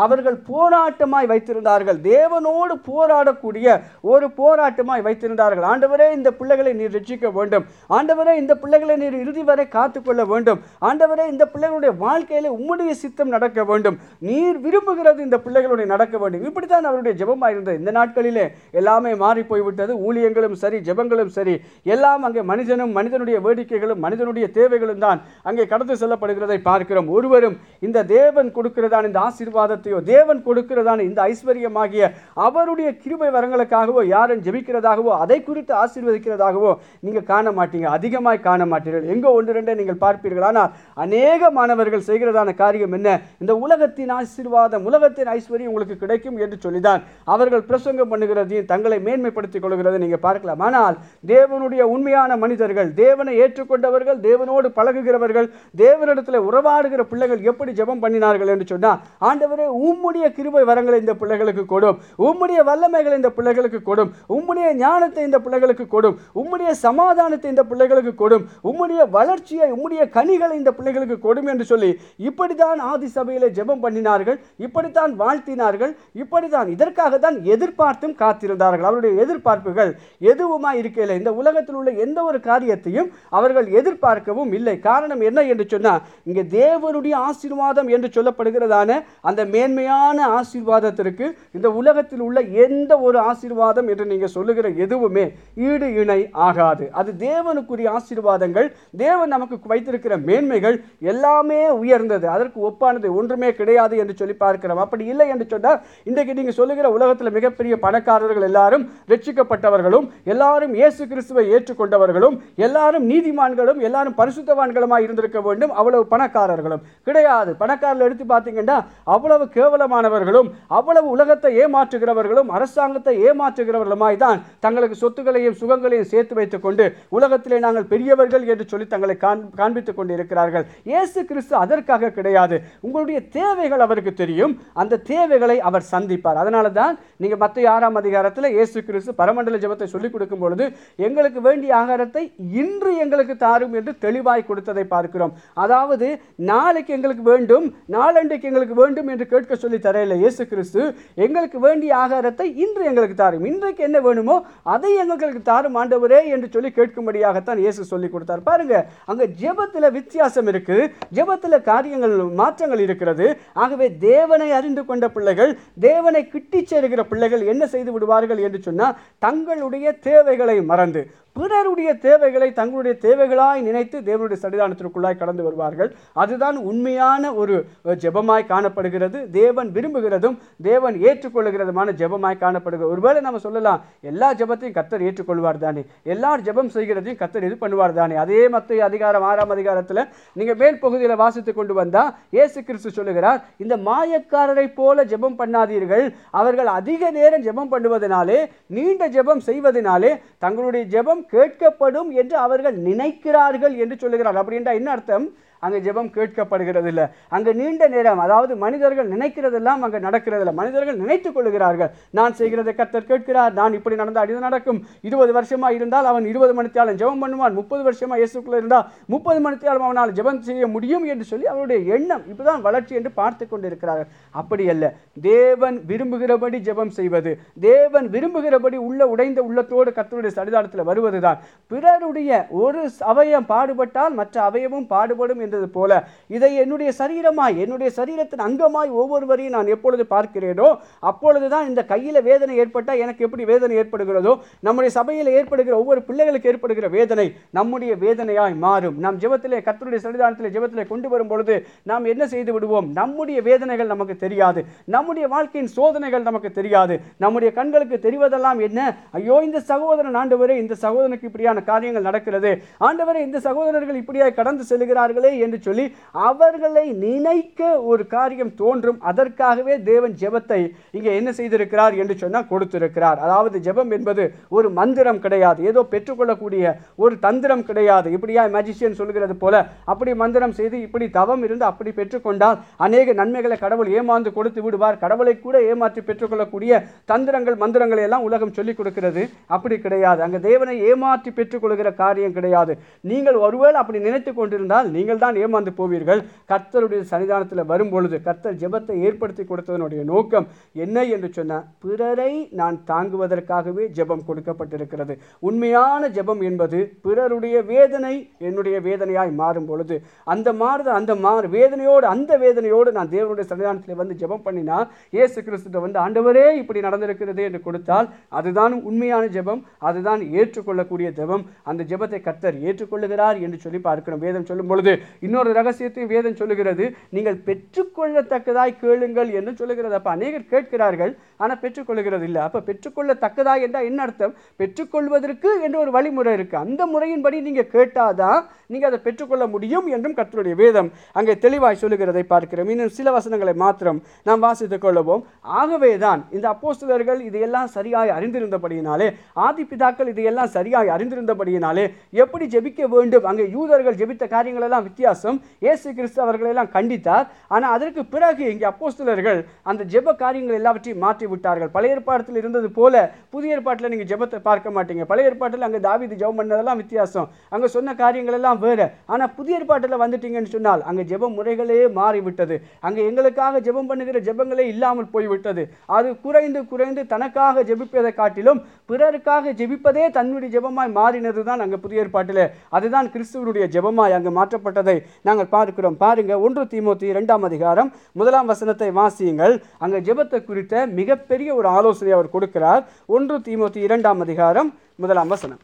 அவர்கள் போராட்டமாய் வைத்திருந்தார்கள். தேவனோடு போராடக்கூடிய ஒரு போராட்டமாய் வைத்திருந்தார்கள். ஆண்டவரே இந்த பிள்ளைகளை நீர் ரட்சிக்க வேண்டும். ஆண்டவரே இந்த பிள்ளைகளை நீர் இறுதி வரை காத்துக்கொள்ள வேண்டும். ஆண்டவரே இந்த பிள்ளைகளுடைய வாழ்க்கையில் உம்முடைய சித்தம் நடக்க வேண்டும். நீர் விரும்புகிறது இந்த பிள்ளைகளுடைய நடக்க வேண்டும். இப்படித்தான் அவருடைய ஜெபமாக இருந்தது. இந்த நாட்களிலே எல்லாமே மாறி போய்விட்டது ஊழியங்களும் சரி ஜெபங்களும் சரி. எல்லாம் அங்கே மனிதனும் மனிதனுடைய வேடிக்கைகளும் மனிதனுடைய தேவைகளும் தான் அங்கே கடந்து செல்லப்படுகிறதை பார்க்கிறோம். ஒருவரும் இந்த தேவன் கொடுக்கிறதான இந்த ஆசீர்வாதத்தையோ தேவன் கொடுக்கிறதான இந்த ஐஸ்வர்யமாகிய அவருடைய கிருபை வரங்களுக்காகவோ யாரும் ஜெபிக்கிறதாகவோ அதை குறித்து ஆசீர்வதிக்கிறதாகவோ நீங்கள் காண மாட்டீங்க. அதிகமாய் காண மாட்டீங்க. மாட்டீர்கள் எங்கே ஒன்று ரெண்டே நீங்கள் பார்ப்பீர்கள். ஆனால் அநேக மாணவர்கள் செய்கிறதான காரியம் என்ன? இந்த உலகத்தின் ஆசீர்வாதம் உலகத்தின் ஐஸ்வர்யம் உங்களுக்கு கிடைக்கும் என்று சொல்லிதான் அவர்கள் பிரசங்கம் பண்ணுகிறதையும் தங்களை மேன்மைப்படுத்திக் கொள்கிறதை நீங்கள் பார்க்கலாம். ஆனால் தேவனுடைய உண்மையான மனிதர்கள் தேவனை ஏற்றுக்கொண்டவர்கள் தேவனோடு பழகுகிறவர்கள் தேவனிடத்தில் உறவாடுகிற பிள்ளைகள் எப்படி ஜெபம் பண்ணினார்கள் என்று சொன்னால் ஆண்டவரே உம்முடைய கிருபை வரங்களை இந்த பிள்ளைகளுக்கு கொடும். உம்முடைய வல்லமைகளை இந்த பிள்ளைகளுக்கு கொடும். உம்முடைய ஞானத்தை இந்த பிள்ளைகளுக்கு கொடும். உம்முடைய சமாதானத்தை இந்த பிள்ளைகளுக்கு கொடும். உம்முடைய வளர்ச்சியை உம்முடைய கனிகளை இந்த பிள்ளைகளுக்கு கொடும் என்று சொல்லி இப்படித்தான் ஆதி சபையில் ஜெபம் பண்ணினார்கள் இப்படித்தான் வாழ்த்தினார்கள் இப்படித்தான் இதற்காக தான் எதிர்பார்த்தும் காத்திருந்தார்கள். அவருடைய எதிர்பார்ப்புகள் எதுவுமா இருக்கையில் இந்த உலகத்தில் உள்ள எந்த ஒரு காரியத்தையும் அவர்கள் எதிர்பார்க்கவும் இல்லை. காரணம் என்ன என்று சொன்னால் இங்கே தேவனுடைய ஆசீர்வாதம் என்று சொல்லப்படுகிறதான அந்த மேன்மையான ஆசீர்வாதத்திற்கு இந்த உலகத்தில் உள்ள எந்த ஒரு ஆசீர்வாதம் என்று நீங்கள் சொல்லுகிற எதுவுமே ஈடு இணை ஆகாது. அது தேவனுக்குரிய ஆசீர்வாதங்கள் தேவன் நமக்கு வைத்திருக்கிற மேன்மைகள் எல்லாமே உயர்ந்தது. அதற்கு ஒப்பானது ஒன்றுமே கிடையாது என்று சொல்லி பார்க்கிறோம். அப்படி இல்லை என்று சொன்னால் இன்றைக்கு நீங்கள் சொல்லுகிற உலகத்தில் மிகப்பெரிய பணக்காரர்கள் எல்லாரும் ரட்சிக்கப்பட்டவர்களும் எல்லாரும் இயேசு கிறிஸ்துவை ஏற்றுக்கொண்டவர்களும் எல்லாரும் நீதிமான்களும் எல்லாரும் பரிசுத்தவான்களுமாக இருந்திருக்க வேண்டும் அவ்வளவு பணக்காரர்களும். கிடையாது. பணக்காரர்கள் எடுத்து பார்த்தீங்கன்னா அவ்வளவு கேவலமானவர்களும் அவ்வளவு உலகத்தை ஏமாற்றுகிறவர்களும் அரசாங்கத்தை ஏமாற்றுகிறவர்களுமாய் தான் தங்களுக்கு சொத்துக்களையும் சுகங்களையும் சேர்த்து வைத்துக் கொண்டு உலகத்திலே நாங்கள் பெரியவர்கள் என்று சொல்லி தங்களை காண் காண்பித்துக் கொண்டிருக்கிறார்கள். இயேசு கிறிஸ்து அதற்காக கிடையாது. உங்களுடைய தேவைகள் அவருக்கு தெரியும். அந்த தேவைகளை அவர் சந்திப்பார். அதனால தான் நீங்கள் மற்ற ஆறாம் அதிகாரத்தில் இயேசு கிறிஸ்து பரமண்டல ஜபத்தை சொல்லிக் கொடுக்கும் பொழுது எங்களுக்கு வேண்டிய ஆகாரத்தை இன்று எங்களுக்கு தாரும் என்று தெளிவாய் கொடுத்ததை பார்க்கிறோம். அதாவது நாளைக்கு எங்களுக்கு வேண்டும் நாளன்றைக்கு எங்களுக்கு வேண்டும் என்று கேட்க சொல்லி தரையில் இயேசு கிறிஸ்து எங்களுக்கு வேண்டிய ஆகாரத்தை இன்று எங்களுக்கு தாரும். இன்றைக்கு என்ன வேணுமோ அதை எங்களுக்கு தாரும் ஆண்டவரே என்று சொல்லி கேட்கும்படியாகத்தான் இயேசு சொல்லிக் கொடுத்தார். பாருங்க அங்க ஜெபத்தில் வித்தியாசம் இருக்குது ஜெபத்தில் காரியங்கள் மாற்றங்கள் இருக்கிறது. ஆகவே தேவனை அறிந்து கொண்ட பிள்ளைகள் தேவனை கிட்டி சேருகிற பிள்ளைகள் என்ன செய்து விடுவார்கள் என்று சொன்னால் தங்களுடைய தேவைகளை மறந்து. பிறருடைய தேவைகளை தங்களுடைய தேவைகளாய் நினைத்து தேவனுடைய சன்னிதானத்திற்குள்ளாய் கடந்து வருவார்கள். அதுதான் உண்மையான ஒரு ஜெபமாய் காணப்படுகிறது. தேவன் விரும்புகிறதும் தேவன் ஏற்றுக்கொள்ளுகிறதுமான ஜெபமாய் காணப்படுகிறது. ஒருவேளை நம்ம சொல்லலாம் எல்லா ஜெபத்தையும் கத்தர் ஏற்றுக்கொள்வார் தானே. எல்லார் ஜெபம் செய்கிறதையும் கத்தர் இது பண்ணுவார் தானே. அதே மத்திய அதிகாரம் ஆறாம் அதிகாரத்தில் நீங்கள் மேல் பகுதியில் வாசித்து கொண்டு வந்தால் இயேசு கிறிஸ்து சொல்லுகிறார் இந்த மாயக்காரரை போல ஜெபம் பண்ணாதீர்கள். அவர்கள் அதிக நேரம் ஜெபம் பண்ணுவதனாலே நீண்ட ஜெபம் செய்வதனாலே தங்களுடைய ஜெபம் கேட்கப்படும் என்று அவர்கள் நினைக்கிறார்கள் என்று சொல்லுகிறார். அப்படின்றா என்ன அர்த்தம்? அங்கே ஜெபம் கேட்கப்படுகிறது இல்லை அங்கே நீண்ட நேரம் அதாவது மனிதர்கள் நினைக்கிறதெல்லாம் அங்கே நடக்கிறதில்ல. மனிதர்கள் நினைத்துக் கொள்கிறார்கள் நான் செய்கிறதை கத்தர் கேட்கிறார். நான் இப்படி நடந்தால் இது நடக்கும். இருபது வருஷமாக இருந்தால் அவன் இருபது மணித்தியாலும் ஜெபம் பண்ணுவான். முப்பது வருஷமாக இயேசுக்குள்ளே இருந்தால் முப்பது மணித்தாலும் அவனால் ஜெபம் செய்ய முடியும் என்று சொல்லி அவருடைய எண்ணம் இப்போதான் வளர்ச்சி என்று பார்த்து கொண்டிருக்கிறார்கள். அப்படி அல்ல. தேவன் விரும்புகிறபடி ஜெபம் செய்வது தேவன் விரும்புகிறபடி உள்ள உடைந்த உள்ளத்தோடு கத்தருடைய சன்னிதானத்தில் வருவதுதான். பிறருடைய ஒரு அவயம் பாடுபட்டால் மற்ற அவயமும் பாடுபடும் என்றது போல இதை என்னுடைய சரீரமாய் என்னுடைய சரீரத்தின் அங்கமாய் ஒவ்வொருவரையும் நான் எப்பொழுது பார்க்கிறேனோ அப்பொழுதுதான் இந்த கையில் வேதனை ஏற்பட்டால் எனக்கு எப்படி வேதனை ஏற்படுகிறதோ நம்முடைய சபையில் ஏற்படுகிற ஒவ்வொரு பிள்ளைகளுக்கு ஏற்படுகிற வேதனை நம்முடைய வேதனையாய் மாறும். நாம் ஜெபத்திலே கத்தருடைய சன்னிதானத்தில் ஜெபத்திலே கொண்டு வரும் பொழுது நாம் என்ன செய்து விடுவோம்? நம்முடைய வேதனைகள் நமக்கு தெரியாது. நம்முடைய வாழ்க்கையின் சோதனைகள் நமக்கு தெரியாது. நம்முடைய கண்களுக்கு தெரிவதெல்லாம் என்ன? ஐயோ இந்த சகோதரன் ஆண்டவரே இந்த சகோதரனுக்கு இப்படியான காரியங்கள் நடக்கிறது. ஆண்டவரே இந்த சகோதரர்கள் இப்படியாய் கடந்து செல்கிறார்களே என்று சொல்லி அவர்களை நினைக்க ஒரு காரியம் தோன்றும். அதற்காகவே தேவன் ஜெபத்தை இங்கே என்ன செய்திருக்கிறார் என்று சொன்னால் கொடுத்திருக்கிறார். அதாவது ஜெபம் என்பது ஒரு மந்திரம் கிடையாது. ஏதோ பெற்றுக்கொள்ளக்கூடிய ஒரு தந்திரம் கிடையாது. இப்படியா மேஜிஷியன் சொல்கிறது போல. அப்படி மந்திரம் செய்து இப்படி தவம் இருந்து அப்படி பெற்றுக்கொண்டால் அநேக நன்மைகளை கடவுள் ஏமாந்து கொடுத்து விடுவார். கடவுளை கூட ஏமாற்றி பெற்றுக்கொள்ளக்கூடிய தந்திரங்கள் மந்திரங்களை எல்லாம் உலகம் சொல்லிக் கொடுக்கிறது. அப்படி கிடையாது. அங்கே தேவனை ஏமாற்றி பெற்றுக்கொள்கிற காரியம் கிடையாது. நீங்கள் ஒருவேளை அப்படி நினைத்து கொண்டிருந்தால் நீங்கள் தான் ஏமாந்து போவீர்கள். கர்த்தருடைய சன்னிதானத்தில் வரும்பொழுது கர்த்தர் ஜெபத்தை ஏற்படுத்தி கொடுத்ததனுடைய நோக்கம் என்ன என்று சொன்னால் பிறரை நான் தாங்குவதற்காகவே ஜெபம் கொடுக்கப்பட்டிருக்கிறது. உண்மையான ஜெபம் என்பது பிறருடைய வேதனை என்னுடைய வேதனையாய் மாறும் பொழுது அந்த மாறுத அந்த மாறு வேதனையோடு அந்த வேதனையோடு நான் தேவனுடைய சன்னிதானத்தில் வந்து ஜெபம் பண்ணினா இயேசு கிறிஸ்துவ வந்து ஆண்டவரே இப்படி நடந்திருக்கிறது என்று கொடுத்தால் அதுதான் உண்மையான ஜெபம் அதுதான் ஏற்றுக்கொள்ளக்கூடிய ஜெபம். அந்த ஜெபத்தை கர்த்தர் ஏற்றுக்கொள்ளுகிறார் என்று சொல்லி பார்க்கிறோம் வேதம் சொல்லும் பொழுது இன்னொரு ரகசியத்தையும் வேதம் சொல்லுகிறது. நீங்கள் பெற்றுக்கொள்ளத்தக்கதாய் கேளுங்கள் என்று சொல்லுகிறது. அப்போ அநேகர் கேட்கிறார்கள் ஆனால் பெற்றுக்கொள்கிறது இல்லை அப்போ பெற்றுக்கொள்ளத்தக்கதாய் என்றால் என்ன அர்த்தம்? பெற்றுக்கொள்வதற்கு என்று ஒரு வழிமுறை இருக்குது அந்த முறையின்படி நீங்கள் கேட்டாதான் நீங்கள் அதை பெற்றுக்கொள்ள முடியும் என்றும் கர்த்தருடைய வேதம் அங்கே தெளிவாய் சொல்லுகிறதை பார்க்கிறோம். இன்னும் சில வசனங்களை மாத்திரம் நாம் வாசித்துக் கொள்ளுவோம் ஆகவே தான் இந்த அப்போஸ்தலர்கள் இதையெல்லாம் சரியாய் அறிந்திருந்தபடியினாலே ஆதி பிதாக்கள் இதையெல்லாம் சரியாய் அறிந்திருந்தபடியினாலே எப்படி ஜெபிக்க வேண்டும்? அங்கே யூதர்கள் ஜெபித்த காரியங்களெல்லாம் வித்தியாசம். ஏசு கிறிஸ்து அவர்களெல்லாம் கண்டித்தார். ஆனால் அதற்கு பிறகு இங்கே அப்போஸ்தலர்கள் அந்த ஜெப காரியங்கள் எல்லாவற்றையும் மாற்றி விட்டார்கள் பழைய ஏற்பாட்டில் இருந்தது போல புதிய ஏற்பாட்டில் நீங்கள் ஜெபத்தை பார்க்க மாட்டீங்க. பழைய ஏற்பாட்டில் அங்கே தாவிது ஜெபம் பண்ணதெல்லாம் வித்தியாசம். அங்கே சொன்ன காரியங்கள் எல்லாம் வேறு. ஆனால் புதிய ஏற்பாட்டில் வந்துட்டீங்கன்னு சொன்னால் அங்கே ஜெப முறைகளே மாறிவிட்டது. அங்கே எங்களுக்காக ஜெபம் பண்ணுகிற ஜெபங்களே இல்லாமல் போய்விட்டது. அது குறைந்து குறைந்து தனக்காக ஜெபிப்பதை காட்டிலும் பிறருக்காக ஜெபிப்பதே தன்னுடைய ஜெபமாய் மாறினது தான் அங்கே புதிய ஏற்பாட்டில். அதுதான் கிறிஸ்துவனுடைய ஜெபமாய் அங்கே மாற்றப்பட்டதை நாங்கள் பார்க்கிறோம். பாருங்க ஒன்று தீமோத்தி இரண்டாம் அதிகாரம் முதலாம் வசனத்தை வாசியுங்கள். அங்கே ஜெபத்தை குறித்த மிகப்பெரிய ஒரு ஆலோசனை அவர் கொடுக்கிறார். ஒன்று தீமோத்தி இரண்டாம் அதிகாரம் முதலாம் வசனம்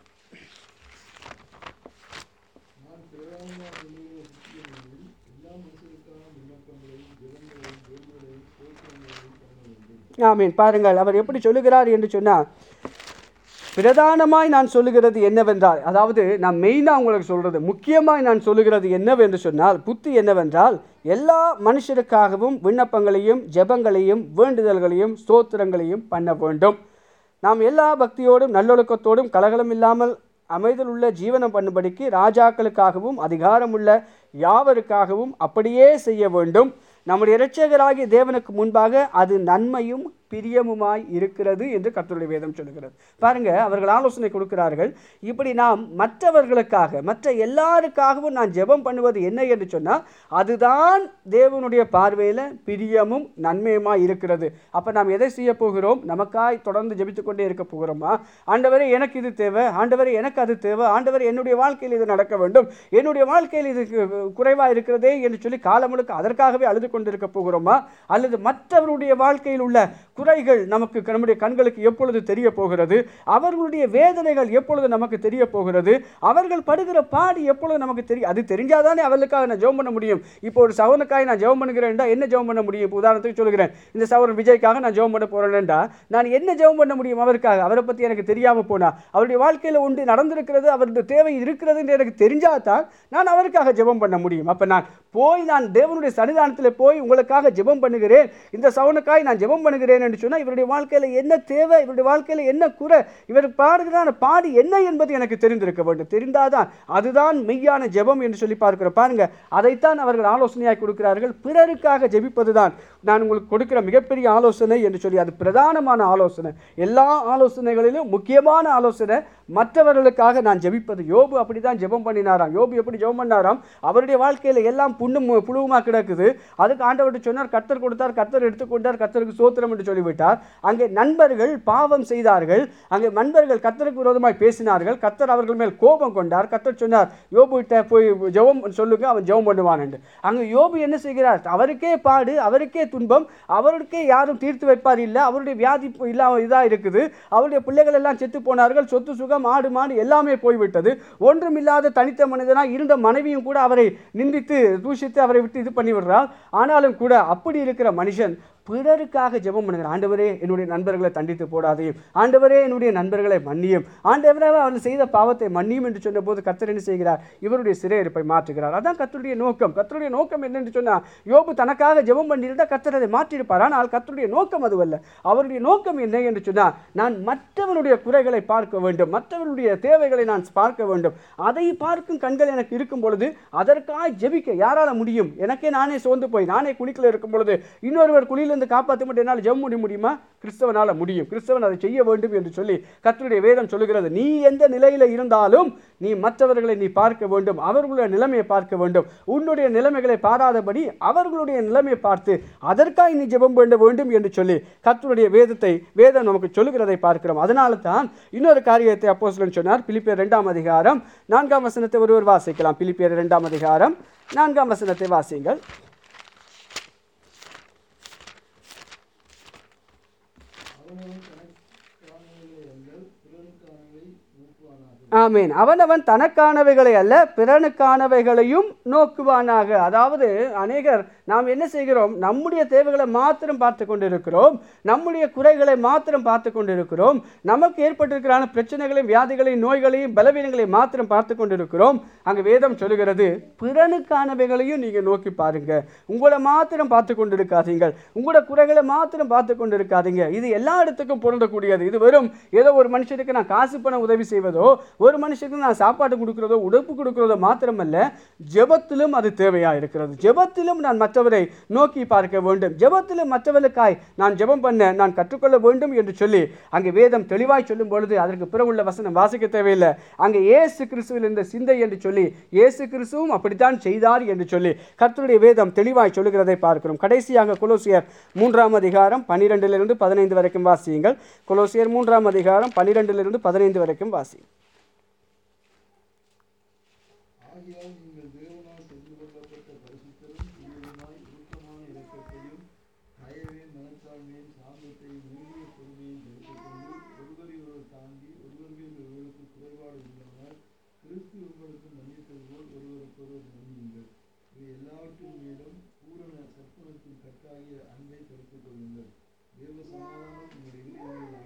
நான் பிரதானமாக சொல்லுகிற சத்தியங்களில் எல்லா மனுஷருக்கான விண்ணப்பங்களையும் ஜெபங்களையும் வேண்டுதலையும் ஸ்தோத்திரங்களையும் பண்ண வேண்டும் ஆமீன். பாருங்கள் அவர் எப்படி சொல்லுகிறார் என்று சொன்னால் பிரதானமாய் நான் சொல்லுகிறது என்னவென்றால் அதாவது நான் மெயினாக உங்களுக்கு சொல்கிறது முக்கியமாய் நான் சொல்லுகிறது என்னவென்று சொன்னால் புத்தி என்னவென்றால் எல்லா மனுஷருக்காகவும் விண்ணப்பங்களையும் ஜெபங்களையும் வேண்டுதல்களையும் ஸ்தோத்திரங்களையும் பண்ண வேண்டும். நாம் எல்லா பக்தியோடும் நல்லொழுக்கத்தோடும் கலகலம் இல்லாமல் அமைதல் உள்ள ஜீவனம் பண்ணும்படிக்கு ராஜாக்களுக்காகவும் அதிகாரமுள்ள யாவருக்காகவும் அப்படியே செய்ய வேண்டும். நம்முடைய இரட்சகராகிய தேவனுக்கு முன்பாக அது நன்மையும் பிரியமுமாய் இருக்கிறது என்று கர்த்தருடைய வேதம் சொல்லுகிறது. பாருங்க அவர்கள் ஆலோசனை கொடுக்கிறார்கள். இப்படி நாம் மற்றவர்களுக்காக மற்ற எல்லாருக்காகவும் நான் ஜெபம் பண்ணுவது என்ன என்று சொன்னால் அதுதான் தேவனுடைய பார்வையில் பிரியமும் நன்மையுமாய் இருக்கிறது. அப்போ நாம் எதை செய்ய போகிறோம்? நமக்காய் தொடர்ந்து ஜெபித்து கொண்டே இருக்க போகிறோமா? ஆண்டவரே எனக்கு இது தேவை. ஆண்டவரே எனக்கு அது தேவை. ஆண்டவர் என்னுடைய வாழ்க்கையில் இது நடக்க வேண்டும். என்னுடைய வாழ்க்கையில் இது குறைவாக இருக்கிறதே என்று சொல்லி காலம் முழுக்க அதற்காகவே அழுது கொண்டிருக்க போகிறோமா? அல்லது மற்றவருடைய வாழ்க்கையில் உள்ள குறைகள் நமக்கு நம்முடைய கண்களுக்கு எப்பொழுது தெரிய போகிறது? அவர்களுடைய வேதனைகள் எப்பொழுது நமக்கு தெரிய போகிறது? அவர்கள் படுகிற பாடு எப்பொழுது நமக்கு தெரியும் அது தெரிஞ்சாதானே அவர்களுக்காக நான் ஜெபம் பண்ண முடியும். இப்போ ஒரு சவனுக்காக நான் ஜெபம் பண்ணுகிறேன்டா என்ன ஜெபம் பண்ண முடியும்? இப்போ உதாரணத்துக்கு சொல்லுகிறேன். இந்த சவரன் விஜய்க்காக நான் ஜெபம் பண்ண போறேன்டா நான் என்ன ஜெபம் பண்ண முடியும் அவருக்காக? அவரை பற்றி எனக்கு தெரியாமல் போனா அவருடைய வாழ்க்கையில் ஒன்று நடந்திருக்கிறது அவருடைய தேவை இருக்கிறது என்று எனக்கு தெரிஞ்சாதான் நான் அவருக்காக ஜெபம் பண்ண முடியும். அப்போ நான் போய் நான் தேவனுடைய சன்னிதானத்தில் போய் உங்களுக்காக ஜெபம் பண்ணுகிறேன். இந்த சவனுக்காய் நான் ஜெபம் பண்ணுகிறேன் என்று சொன்னால் இவருடைய வாழ்க்கையில் என்ன தேவை இவருடைய வாழ்க்கையில் என்ன குறை இவர் பாடுகிறான பாடு என்ன என்பது எனக்கு தெரிந்திருக்க வேண்டும். தெரிந்தாதான் அதுதான் மெய்யான ஜெபம் என்று சொல்லி பார்க்கிற பாருங்க. அதைத்தான் அவர்கள் ஆலோசனையாக கொடுக்கிறார்கள். பிறருக்காக ஜெபிப்பதுதான் நான் உங்களுக்கு கொடுக்கிற மிகப்பெரிய ஆலோசனை என்று சொல்லி அது பிரதானமான ஆலோசனை. எல்லா ஆலோசனைகளிலும் முக்கியமான ஆலோசனை மற்றவர்களுக்காக நான் ஜெபிப்பது. யோபு அப்படி தான் ஜெபம் பண்ணினாராம். யோபு எப்படி ஜெபம் பண்ணாராம்? அவருடைய வாழ்க்கையில் எல்லாம் புண்ணும் புழுவுமா கிடக்குது. அதுக்கு ஆண்டவர்கிட்ட சொன்னார் கத்தர் கொடுத்தார் கத்தர் எடுத்துக்கொண்டார் கத்தருக்கு சோத்திரம் என்று சொல்லிவிட்டார். அங்கே நண்பர்கள் பாவம் செய்தார்கள். அங்கே நண்பர்கள் கத்தருக்கு விரோதமாய் பேசினார்கள். கத்தர் அவர்கள் மேல் கோபம் கொண்டார். கத்தர் சொன்னார் யோபுகிட்ட போய் ஜெபம் சொல்லுங்க அவன் ஜெபம் பண்ணுவான் என்று. அங்கே யோபு என்ன செய்கிறார்? அவருக்கே பாடு அவருக்கே துன்பம் அவருக்கே யாரும் தீர்த்து வைப்பார் இல்லை அவருடைய வியாதி இல்லாமல் இதாக இருக்குது. அவருடைய பிள்ளைகள் எல்லாம் செத்து போனார்கள். சொத்து சுகம் ஆடு மாடு எல்லாமே போய்விட்டது. ஒன்றுமில்லாத தனித்த மனிதனாக இருந்த மனைவியும் கூட அவரை நிந்தித்து தூஷித்து அவரை விட்டு இது பண்ணி விடுறார் ஆனாலும் கூட அப்படி இருக்கிற மனுஷன் பிறருக்காக ஜெபம் பண்ணுங்கள். ஆண்டவரே என்னுடைய நண்பர்களை தண்டித்து போடாதையும் ஆண்டவரே என்னுடைய நண்பர்களை மன்னியும். ஆண்டவரே அவர்கள் செய்த பாவத்தை மன்னியும் என்று சொன்னபோது கத்தர் என்ன செய்கிறார்? இவருடைய சிறையிருப்பை மாற்றுகிறார். அதான் கத்தருடைய நோக்கம். கத்தருடைய நோக்கம் என்னென்று சொன்னால் யோபு தனக்காக ஜெபம் பண்ணியிருந்தால் கத்தர் அதை மாற்றியிருப்பார். ஆனால் கத்தருடைய நோக்கம் அதுவல்ல அவருடைய நோக்கம் என்ன என்று சொன்னால் நான் மற்றவனுடைய குறைகளை பார்க்க வேண்டும். மற்றவருடைய தேவைகளை நான் பார்க்க வேண்டும். அதை பார்க்கும் கண்கள் எனக்கு இருக்கும் பொழுது அதற்காக ஜெபிக்க யாரால முடியும்? எனக்கே நானே சோர்ந்து போய் நானே குளிக்கல இருக்கும் பொழுது இன்னொருவர் குளியில் இருந்து காப்பாற்ற மட்டும் என்னால் ஜெபம் முடிய முடியுமா? கிறிஸ்தவனால் முடியும். கிறிஸ்தவன் அதை செய்ய வேண்டும் என்று சொல்லி கத்தருடைய வேதம் சொல்லுகிறது. நீ எந்த நிலையில் இருந்தாலும் நீ மற்றவர்களை நீ பார்க்க வேண்டும். அவர்களுடைய நிலைமையை பார்க்க வேண்டும். உன்னுடைய நிலைமைகளை பாராதபடி அவர்களுடைய நிலைமையை பார்த்து அதற்காக நீ ஜெபம் பண்ண வேண்டும் என்று சொல்லி கத்தருடைய வேதத்தை வேதம் நமக்கு சொல்லுகிறதை பார்க்கிறோம். அதனால தான் இன்னொரு காரியத்தை அப்போ சொன்னார். பிலிப்பியர் இரண்டாம் அதிகாரம் நான்காம் வசனத்தை ஒருவர் வாசிக்கலாம். பிலிப்பியர் இரண்டாம் அதிகாரம் நான்காம் வசனத்தை வாசியுங்கள் அவனவன் தனக்கானவைகளை அல்ல பிறனுக்கானவை நோக்குவானாக ஆமீன். அவனவன் தனக்கானவைகளை அல்ல பிறனுக்கானவைகளையும் நோக்குவானாக. அதாவது அநேகர் நாம் என்ன செய்கிறோம்? நம்முடைய தேவைகளை மாத்திரம் பார்த்து கொண்டிருக்கிறோம். நம்முடைய குறைகளை மாத்திரம் பார்த்து கொண்டிருக்கிறோம். நமக்கு ஏற்பட்டிருக்கிறான பிரச்சனைகளையும் வியாதிகளையும் நோய்களையும் பலவீனங்களையும் மாத்திரம் பார்த்து கொண்டிருக்கிறோம். அங்கே வேதம் சொல்லுகிறது பிறனுக்கானவைகளையும் நீங்கள் நோக்கி பாருங்க உங்களை மாத்திரம் பார்த்து கொண்டிருக்காதீங்கள். உங்களோட குறைகளை மாத்திரம் பார்த்து கொண்டிருக்காதீங்க. இது எல்லா இடத்துக்கும் பொருந்தக்கூடியது. இது வெறும் ஏதோ ஒரு மனுஷனுக்கு நான் காசு பணம் உதவி செய்வதோ ஒரு மனுஷனுக்கு நான் சாப்பாடு கொடுக்குறதோ உடுப்பு கொடுக்குறதோ மாத்திரமல்ல ஜெபத்திலும் அது தேவையாக இருக்கிறது. ஜெபத்திலும் நான் மற்றவரை நோக்கி பார்க்க வேண்டும். ஜெபத்திலும் மற்றவர்களுக்காய் நான் ஜெபம் பண்ண நான் கற்றுக்கொள்ள வேண்டும் என்று சொல்லி அங்கே வேதம் தெளிவாய் சொல்லும் பொழுது அதற்கு பிறவுள்ள வசனம் வாசிக்க தேவையில்லை. அங்கே ஏசு கிறிஸ்துவில் இருந்த சிந்தை என்று சொல்லி ஏசு கிறிஸ்துவும் அப்படித்தான் செய்தார் என்று சொல்லி கர்த்தருடைய வேதம் தெளிவாய் சொல்லுகிறதை பார்க்கிறோம். கடைசியாக குலோசியர் மூன்றாம் அதிகாரம் பன்னிரெண்டிலிருந்து பதினைந்து வரைக்கும் வாசியுங்கள். குலோசியர் மூன்றாம் அதிகாரம் பன்னிரெண்டிலிருந்து பதினைந்து வரைக்கும் வாசி. கர்த்தாகிய அன்பை கருத்துக் கொள்ளுங்கள். தேவ சமாதானம் உங்கள் இருதயங்களில்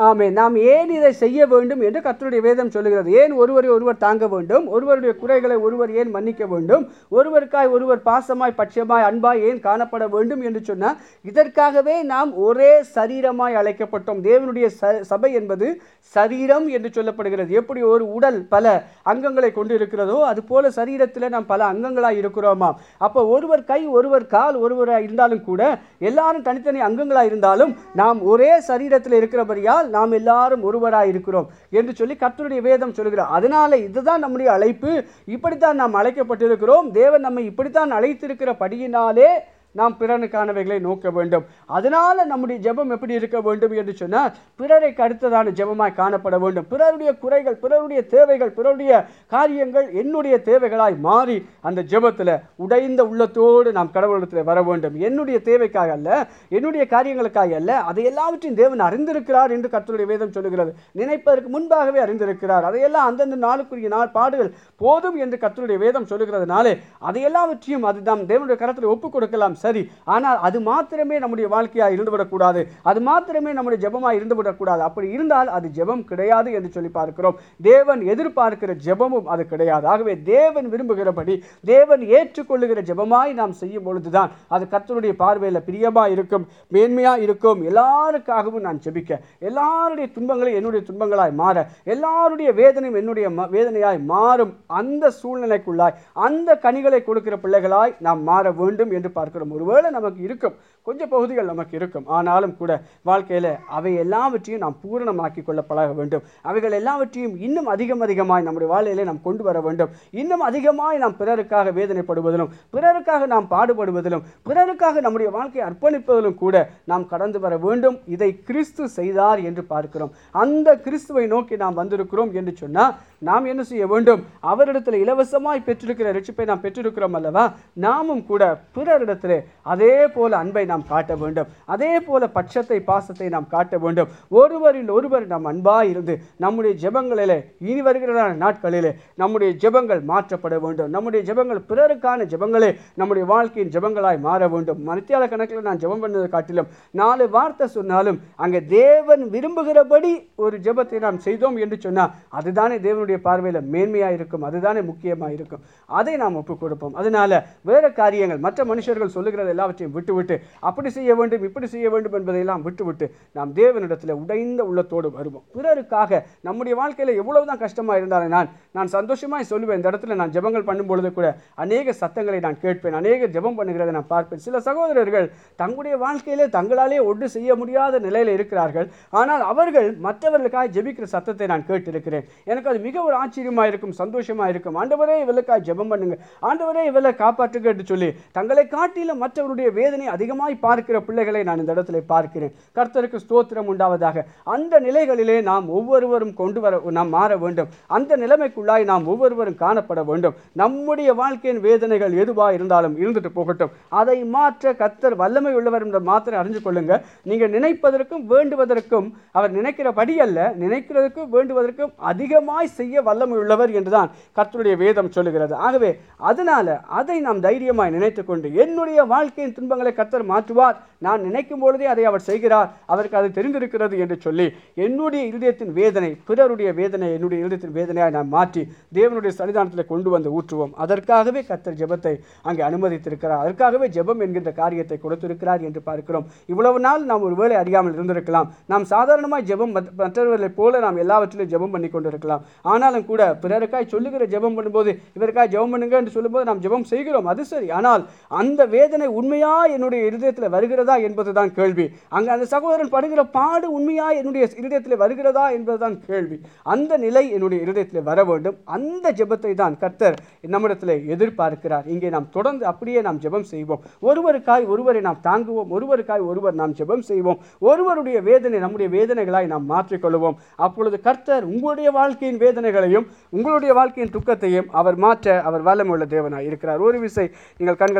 ஆமே நாம் ஏன் இதை செய்ய வேண்டும் என்று கத்தருடைய வேதம் சொல்லுகிறது. ஏன் ஒருவரை ஒருவர் தாங்க வேண்டும்? ஒருவருடைய குறைகளை ஒருவர் ஏன் மன்னிக்க வேண்டும்? ஒருவருக்காய் ஒருவர் பாசமாய் பட்சமாய் அன்பாய் ஏன் காணப்பட வேண்டும் என்று சொன்னால் இதற்காகவே நாம் ஒரே சரீரமாய் அழைக்கப்பட்டோம். தேவனுடைய ச- சபை என்பது சரீரம் என்று சொல்லப்படுகிறது. எப்படி ஒரு உடல் பல அங்கங்களை கொண்டு இருக்கிறதோ அது சரீரத்தில் நாம் பல அங்கங்களாக இருக்கிறோமா அப்போ ஒருவர் கை ஒருவர் கால் ஒருவராக இருந்தாலும் கூட எல்லாரும் தனித்தனி அங்கங்களாக இருந்தாலும் நாம் ஒரே சரீரத்தில் இருக்கிறபடியால் நாம் எல்லாரும் ஒருவராக இருக்கிறோம் என்று சொல்லி கர்த்தருடைய வேதம் சொல்கிறார் அதனால இதுதான் நம்முடைய அழைப்பு. இப்படித்தான் நாம் அழைக்கப்பட்டிருக்கிறோம். தேவன் நம்மை இப்படித்தான் அழைத்திருக்கிற படியினாலே நாம் பிறனுக்கானவைகளை நோக்க வேண்டும். அதனால் நம்முடைய ஜெபம் எப்படி இருக்க வேண்டும் என்று சொன்னால் பிறரை கடுத்ததான ஜெபமாய் காணப்பட வேண்டும். பிறருடைய குறைகள் பிறருடைய தேவைகள் பிறருடைய காரியங்கள் என்னுடைய தேவைகளாய் மாறி அந்த ஜெபத்தில் உடைந்த உள்ளத்தோடு நாம் கடவுளிடத்தில் வர வேண்டும். என்னுடைய தேவைக்காக அல்ல என்னுடைய காரியங்களுக்காக அல்ல அதை எல்லாவற்றையும் தேவன் அறிந்திருக்கிறார் என்று கர்த்தருடைய வேதம் சொல்லுகிறது. நினைப்பதற்கு முன்பாகவே அறிந்திருக்கிறார். அதையெல்லாம் அந்தந்த நாளுக்குரிய நாள் பாடுகள் போதும் என்று கர்த்தருடைய வேதம் சொல்லுகிறதுனாலே அதை எல்லாவற்றையும் அது நாம் தேவனுடைய கரத்தில் ஒப்புக் கொடுக்கலாம். சரி ஆனால் அது மாத்திரமே நம்முடைய வாழ்க்கையாக இருந்துவிடக்கூடாது அது மாத்திரமே நம்முடைய ஜெபமாக இருந்துவிடக்கூடாது. அப்படி இருந்தால் அது ஜெபம் கிடையாது என்று சொல்லி பார்க்கிறோம். தேவன் எதிர்பார்க்கிற ஜெபமும் அது கிடையாது. ஆகவே தேவன் விரும்புகிறபடி தேவன் ஏற்றுக்கொள்ளுகிற ஜெபமாய் நாம் செய்யும் பொழுதுதான் அது கர்த்தருடைய பார்வையில் பிரியமாக இருக்கும் மேன்மையாக இருக்கும். எல்லாருக்காகவும் நான் ஜெபிக்க. எல்லாருடைய துன்பங்களும் என்னுடைய துன்பங்களாய் மாற. எல்லாருடைய வேதனையும் என்னுடைய ம- வேதனையாய் மாறும். அந்த சூழ்நிலைக்குள்ளாய் அந்த கனிகளை கொடுக்கிற பிள்ளைகளாய் நாம் மாற வேண்டும் என்று பார்க்கிறோம். ஒருவேளை நமக்கு இருக்கும். கொஞ்சம் பகுதிகள் நமக்கு இருக்கும். ஆனாலும் கூட வாழ்க்கையில் அவை எல்லாவற்றையும் நாம் பூரணமாக்கி கொள்ள பழக வேண்டும். அவைகள் எல்லாவற்றையும் இன்னும் அதிகம் அதிகமாய் நம்முடைய வாழ்க்கையிலே நாம் கொண்டு வர வேண்டும். இன்னும் அதிகமாய் நாம் பிறருக்காக வேதனைப்படுவதிலும் பிறருக்காக நாம் பாடுபடுவதிலும் பிறருக்காக நம்முடைய வாழ்க்கையை அர்ப்பணிப்பதிலும் கூட நாம் கடந்து வர வேண்டும். இதை கிறிஸ்து செய்தார் என்று பார்க்கிறோம். அந்த கிறிஸ்துவை நோக்கி நாம் வந்திருக்கிறோம் என்று சொன்னால் நாம் என்ன செய்ய வேண்டும்? அவரிடத்தில் இலவசமாய் பெற்றிருக்கிற ரட்சிப்பை நாம் பெற்றிருக்கிறோம் அல்லவா? நாமும் கூட பிறரிடத்தில் அதே போல அன்பை நாம் காட்ட வேண்டும். அதே போல பட்சத்தை பாசத்தை நாம் காட்ட வேண்டும். ஒருவரில் ஒருவர் நாம் அன்பாக இருந்து நம்முடைய ஜெபங்களிலே இனி வருகிற நாட்களிலே நம்முடைய ஜெபங்கள் மாற்றப்பட வேண்டும். நம்முடைய ஜெபங்கள் பிறருக்கான ஜெபங்களே நம்முடைய வாழ்க்கையின் ஜெபங்களாய் மாற வேண்டும். மத்தியால கணக்கில் நான் ஜெபம் பண்ணதை காட்டிலும் நாலு வார்த்தை சொன்னாலும் அங்கே தேவன் விரும்புகிறபடி ஒரு ஜெபத்தை நாம் செய்தோம் என்று சொன்னால் அதுதானே தேவனுடைய பார்வையில் மேன்மையாக இருக்கும். அதுதானே முக்கியமாக இருக்கும். அதை நாம் ஒப்புக் கொடுப்போம் அதனால வேறு காரியங்கள் மற்ற மனுஷர்கள் சொல்லு சொல்லுகிறது எல்லாவற்றையும் விட்டுவிட்டு அப்படி செய்ய வேண்டும் இப்படி செய்ய வேண்டும் என்பதையெல்லாம் விட்டுவிட்டு நாம் தேவனிடத்தில் உடைந்த உள்ளத்தோடு வருவோம். பிறருக்காக நம்முடைய வாழ்க்கையில் எவ்வளவுதான் கஷ்டமாக இருந்தாலும் நான் நான் சந்தோஷமாக சொல்லுவேன். இந்த இடத்துல நான் ஜபங்கள் பண்ணும்பொழுது கூட அநேக சத்தங்களை நான் கேட்பேன். அநேக ஜபம் பண்ணுகிறதை நான் பார்ப்பேன். சில சகோதரர்கள் தங்களுடைய வாழ்க்கையிலே தங்களாலே ஒன்று செய்ய முடியாத நிலையில் இருக்கிறார்கள். ஆனால் அவர்கள் மற்றவர்களுக்காக ஜெபிக்கிற சத்தத்தை நான் கேட்டிருக்கிறேன். எனக்கு அது மிக ஒரு ஆச்சரியமாக இருக்கும் சந்தோஷமாக இருக்கும். ஆண்டவரே இவளுக்காக ஜெபம் பண்ணுங்க. ஆண்டவரே இவளை காப்பாற்றுங்க என்று சொல்லி தங்களை காட்டிலும் மற்றவருடைய வேதனை அதிகமாய் பார்க்கிற பிள்ளைகளை நான் இந்த இடத்துல பார்க்கிறேன். கர்த்தருக்கு ஸ்தோத்திரம் உண்டாவதாக. அந்த நிலைகளிலே நாம் ஒவ்வொருவரும் கொண்டு வர நாம் மாற வேண்டும். அந்த நிலைமைக்குள்ளாய் நாம் ஒவ்வொருவரும் காணப்பட வேண்டும். நம்முடைய வாழ்க்கையின் வேதனைகள் எதுவாக இருந்தாலும் இருந்துட்டு போகட்டும். அதை மாற்ற கர்த்தர் வல்லமை உள்ளவர் என்ற மாத்திரம் அறிஞ்சு கொள்ளுங்க. நீங்கள் நினைப்பதற்கும் வேண்டுவதற்கும் அவர் நினைக்கிறபடி அல்ல நினைக்கிறதுக்கும் வேண்டுவதற்கும் அதிகமாய் செய்ய வல்லமை உள்ளவர் என்றுதான் கர்த்தருடைய வேதம் சொல்லுகிறது. ஆகவே அதனால் அதை நாம் தைரியமாய் நினைத்துக்கொண்டு என்னுடைய வாழ்க்கையின் துன்பங்களை கத்தர் மாற்றுவார். நான் நினைக்கும் பொழுதே அதை அவர் செய்கிறார். அவருக்கு அது தெரிந்திருக்கிறது என்று சொல்லி என்னுடைய இருதயத்தின் வேதனை பிறருடைய வேதனை என்னுடைய இருதயத்தின் வேதனையாக நாம் மாற்றி தேவனுடைய சன்னிதானத்தில் கொண்டு வந்து ஊற்றுவோம். அதற்காகவே கத்தர் ஜெபத்தை அங்கே அனுமதித்திருக்கிறார். அதற்காகவே ஜெபம் என்கின்ற காரியத்தை கொடுத்திருக்கிறார் என்று பார்க்கிறோம். இவ்வளவு நாள் நாம் ஒருவேளை அறியாமல் இருந்திருக்கலாம். நாம் சாதாரணமாக ஜெபம் மற்றவர்களைப் போல நாம் எல்லாவற்றிலும் ஜெபம் பண்ணி கொண்டிருக்கலாம். ஆனாலும் கூட பிறருக்காய் சொல்லுகிற ஜெபம் பண்ணும்போது இவருக்காய் ஜெபம் பண்ணுங்க என்று சொல்லும்போது நாம் ஜெபம் செய்கிறோம். அது சரி. ஆனால் அந்த வேதனை வேதனை உண்மையா என்னுடைய இருதயத்தில் வருகிறதா என்பதுதான் கேள்வி. அங்கே அந்த சகோதரன் படுகிற பாடு உண்மையா என்னுடைய இருதயத்தில் வருகிறதா என்பதுதான் கேள்வி. அந்த நிலை என்னுடைய இருதயத்தில் வர வேண்டும். அந்த ஜெபத்தை தான் கர்த்தர் நம்மிடத்தில் எதிர்பார்க்கிறார். இங்கே நாம் தொடர்ந்து அப்படியே நாம் ஜெபம் செய்வோம். ஒருவருக்காய் ஒருவரை நாம் தாங்குவோம். ஒருவருக்காய் ஒருவர் நாம் ஜெபம் செய்வோம். ஒருவருடைய வேதனை நம்முடைய வேதனைகளாய் நாம் மாற்றிக்கொள்வோம். அப்பொழுது கர்த்தர் உங்களுடைய வாழ்க்கையின் வேதனைகளையும் உங்களுடைய வாழ்க்கையின் துக்கத்தையும் அவர் மாற்ற அவர் வல்லமுள்ள தேவனாய் இருக்கிறார். ஒரு விசை நீங்கள் கண்கள்